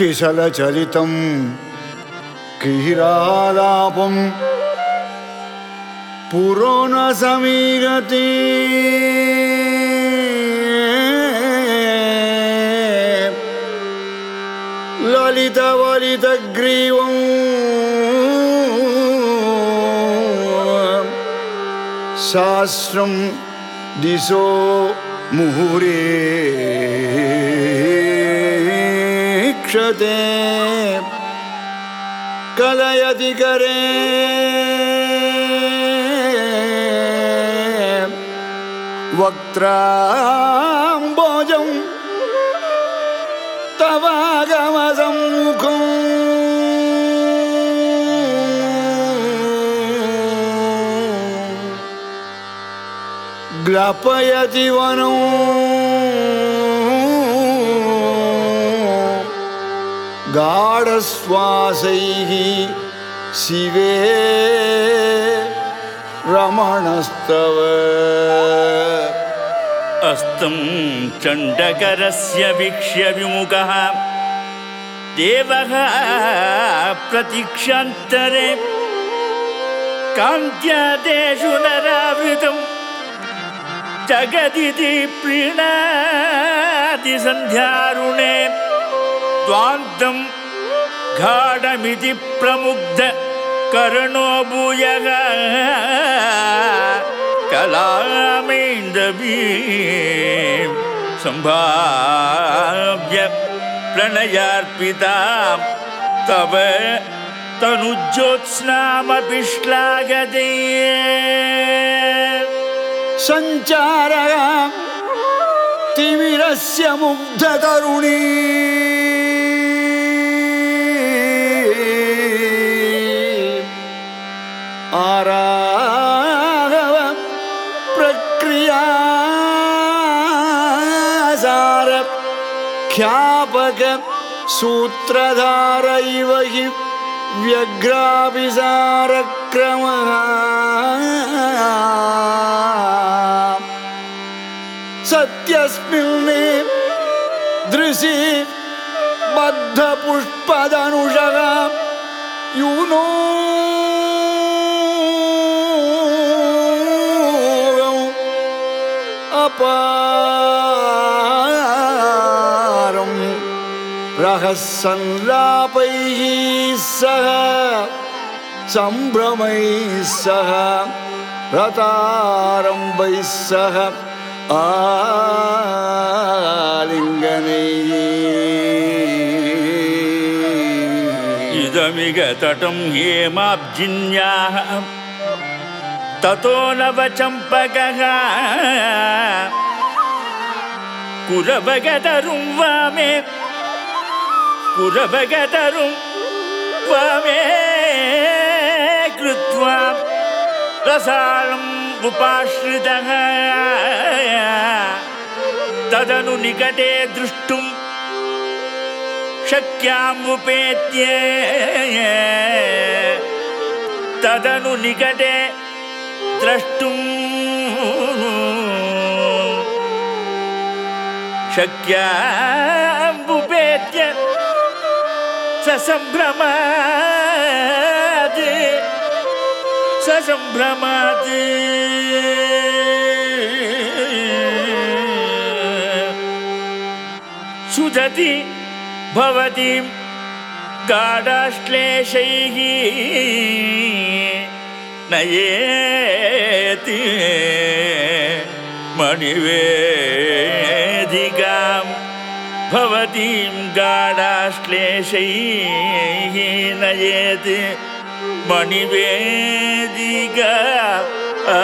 किशलचलितं किरालापं पुरो न समीरति। ललितवलितग्रीवम्। शास्त्रं दिशो मुहुरे क्षते कलयति करे वक्त्राम्बोजं तवागमसम्मुखम् ग्रापयति वनो। गाढश्वासैः शिवे रमणस्तव। अस्तं चण्डकरस्य वीक्ष्य विमुखः। देवः प्रतीक्षान्तरे कान्त्यादेषु नरावृतं। जगदिति प्रीणाति सन्ध्यारुणे द्वान्तं गाढमिति प्रमुग्ध कर्णो भूयः कलामेन्दवी सम्भाव्य प्रणयार्पितां तव तनुज्योत्स्नामपि श्लाघते सञ्चारः प्रक्रियासार ख्यापक सूत्रधार इव हि व्यग्राभिसारक्रमः सत्यस्मिन्ने दृशि बद्धपुष्पदनुषः यूनो अपारं रहस्संलापैः सह सम्भ्रमैः सह रतारम्भैः सह ஆலிங்கனை. இதமிக தடம் ஏமாப்ஜின்யா ததோ நவச்சம்பக குரபகதரும் வாமே. குரபகதரும் வாமே. கிருத்வாம். रसाळम् उपाश्रितः तदनु निकटे द्रष्टुं शक्यामुपेत्य तदनु निकटे द्रष्टुं शक्यामुपेत्य ससम्भ्रमात् ससम्भ्रमात् सुदति भवतीं गाढाश्लेषैः नयेति मणिवेदिकां भवतीं गाढाश्लेषैः नयेत् மணிவேதிக ஆ